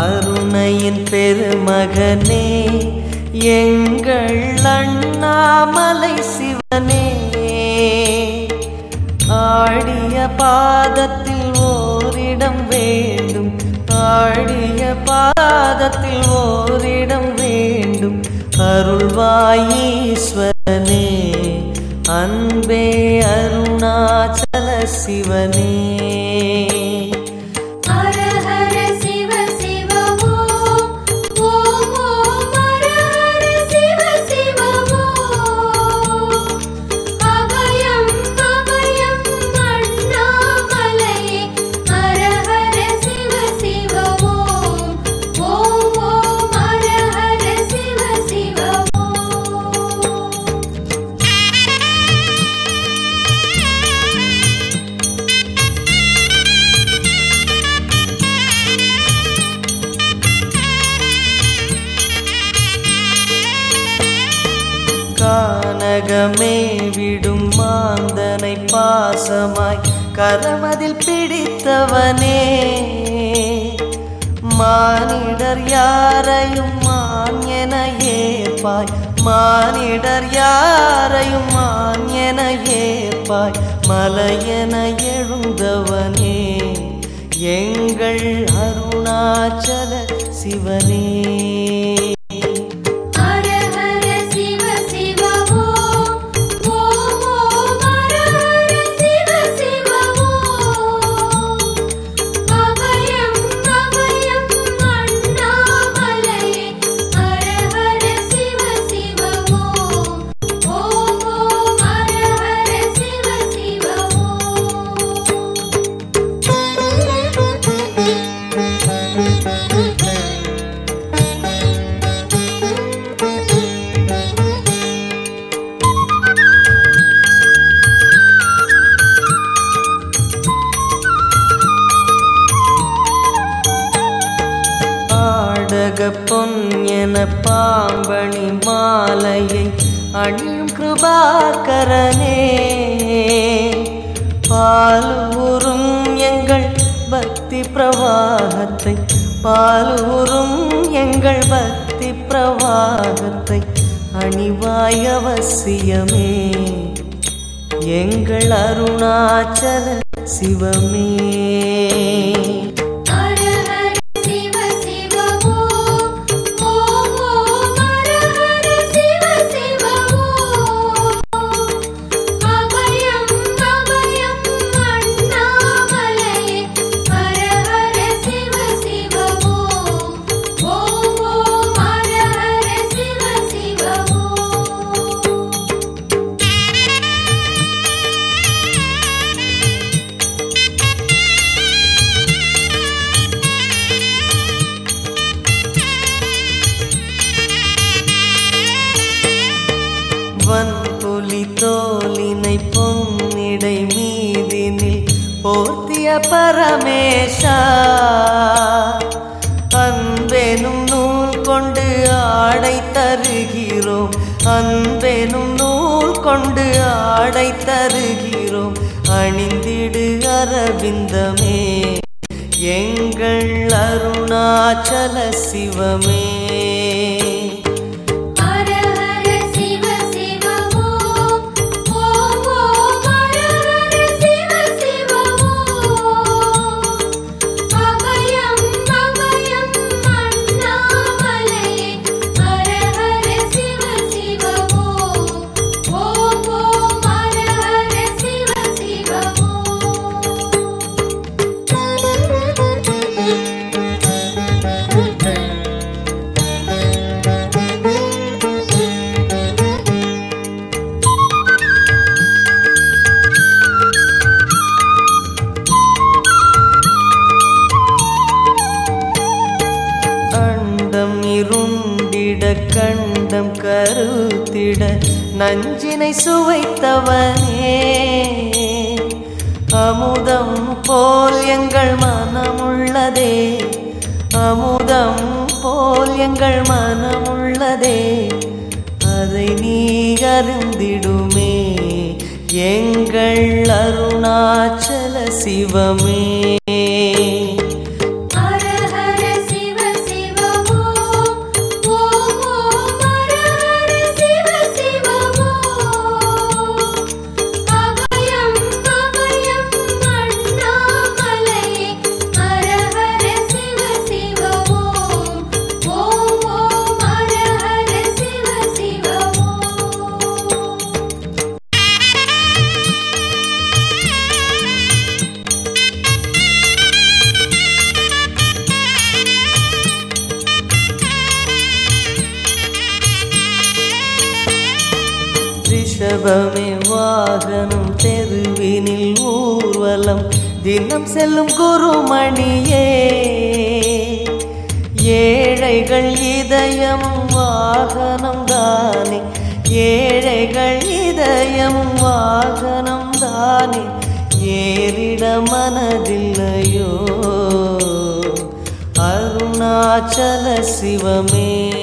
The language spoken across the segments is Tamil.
அருணையின் பெருமகனே எங்கள் அண்ணாமலை சி ஆடிய பாதத்தில் ஓரிடம் வேண்டும். ஆடிய பாதத்தில் ஓரிடம் வேண்டும். அருள்வாயீஸ்வரனே அன்பே அருணாச்சல சிவனே. உலகமே விடும் மாந்தனை பாசமாய் கரமதில் பிடித்தவனே. மானிடர் யாரையும் மான் என ஏற்பாய். மானிடர் யாரையும் மான் என ஏற்பாய். மலையென எழுந்தவனே. எங்கள் அருணாச்சல சிவனே. என பாம்பணி மாலையை அணியும் கிருபாகரனே. பாலூரும் எங்கள் பக்தி பிரவாகத்தை பாலூரும் எங்கள் பக்தி பிரவாகத்தை அணிவாய் அவசியமே. எங்கள் அருணாச்சல சிவமே. ரமேஷா அன்பெனும் நூல் கொண்டு ஆடை தருகிறோம். அன்பெனும் நூல் கொண்டு ஆடை தருகிறோம். அணிந்திடு அரவிந்தமே. எங்கள் அருணாச்சல சிவமே. அண்டம் இருண்டிட கண்டம் கருத்திட நஞ்சினை சுவைத்தவனே. அமுதம் போல் எங்கள் மனமுள்ளதே. அமுதம் போல் எங்கள் மனமுள்ளதே. அதை நீ அருந்திடுமே எங்கள் அருணாச்சல சிவமே. ரிஷபமே வாகனம் தெருவினில் ஊர்வலம் தினம் செல்லும் குருமணியே. ஏழைகள் இதயம் வாகனம் தானே ஏழைகள் இதயம் வாகனம் தானே. ஏறிட மனதில்லையோ அருணாச்சல சிவமே.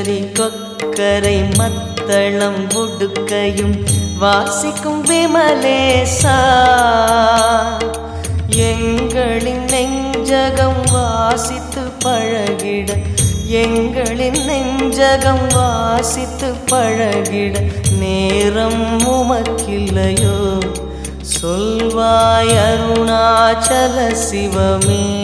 சச்சரி கொக்கரை மத்தளம் உடுக்கையும் வாசிக்கும் விமலேசா எங்களின் நெஞ்சகம் வாசித்து பழகிட எங்களின் நெஞ்சகம் வாசித்து பழகிட நேரம் உமக்கில்லையோ. சொல்வாய் அருணாச்சல சிவமே.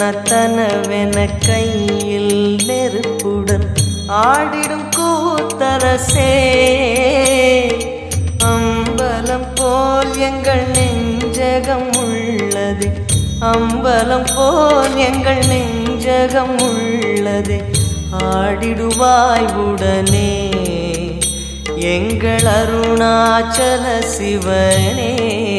தந்தன தனவென கையில் நெருப்புடன் ஆடிடும் கூத்தரசே. அம்பலம் போல் எங்கள் நெஞ்சகம் உள்ளது. அம்பலம் போல் எங்கள் நெஞ்சகம் உள்ளது. ஆடிடுவாய் உடனே எங்கள் அருணாச்சல சிவனே.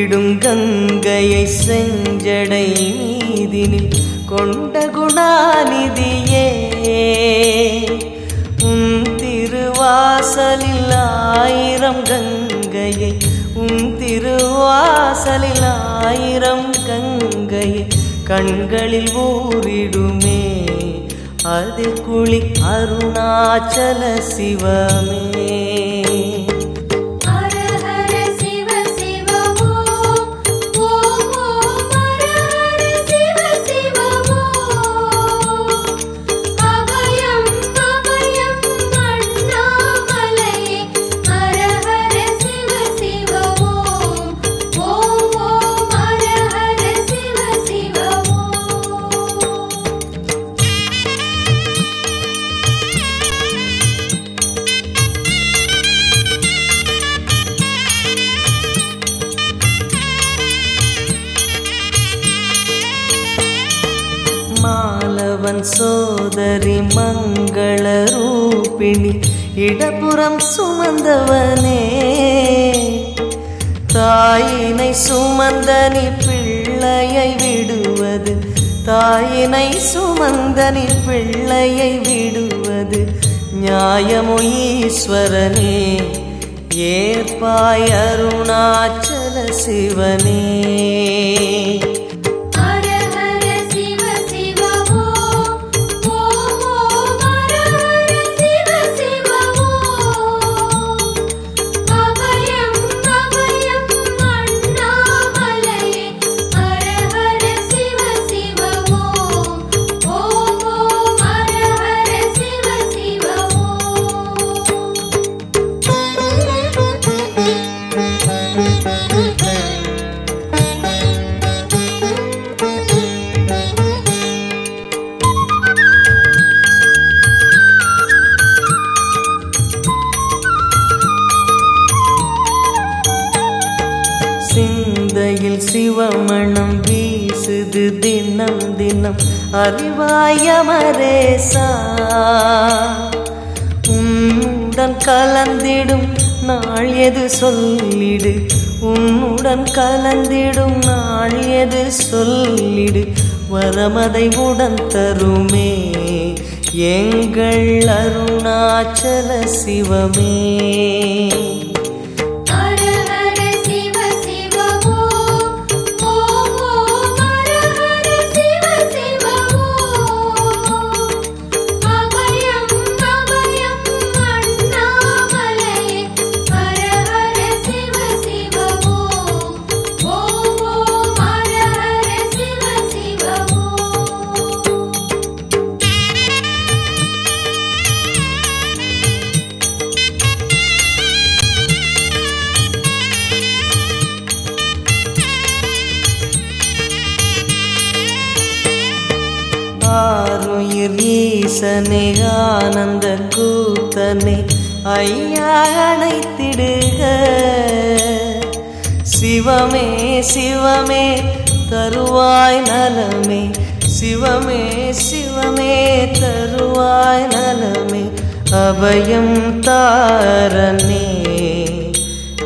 பொங்கிடும் கங்கையை செஞ்சடை மீதினில் கொண்ட குணாநிதியே. உன் திருவாசலில் ஆயிரம் கங்கையை. உன் திருவாசலில் ஆயிரம் கங்கையை. கண்களில் ஊறிடுமே. அதில் குளி அருணாச்சல சிவமே. ரூபிணி இடப்புறம் சுமந்தவனே. தாயினை சுமந்தனி பிள்ளையை விடுவது தாயினை சுமந்தனி பிள்ளையை விடுவது நியாயமோ ஈஸ்வரனே. ஏற்பாய் அருணாச்சல சிவனே. சிவமணம் வீசுது தினம் தினம். அறிவாயமரேசா உன்னுடன் கலந்திடும் நாள் எது சொல்லிடு. உன்னுடன் கலந்திடும் நாள் எது சொல்லிடு. வரமதை உடன் தருமே. எங்கள் அருணாச்சல சிவமே. ஐயா அணைத்திடுக. சிவமே சிவமே தருவாய் நலமே. சிவமே சிவமே தருவாய் நலமே. அபயம் தாரனே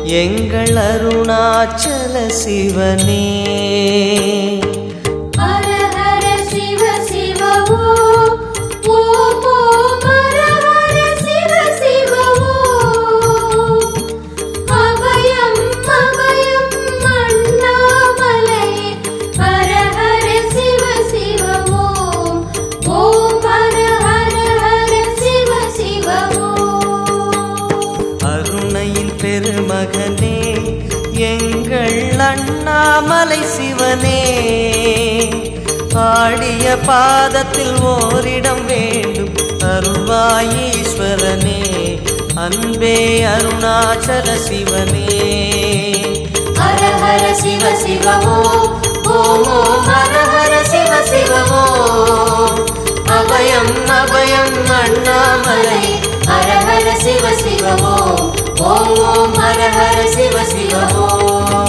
எங்கள் அருணாச்சல சிவனே. பாதத்தில் ஓரிடம் வேண்டும். அருள்வாயீஸ்வரனே அன்பே அருணாச்சல சிவனே. ஹர ஹர சிவ சிவ ஓம் ஓம் ஹர ஹர சிவ சிவ ஓம் அபயம் அபயம் அண்ணாமலை. ஹர ஹர சிவ சிவ ஓம் ஹர ஹர சிவ சிவ ஓம்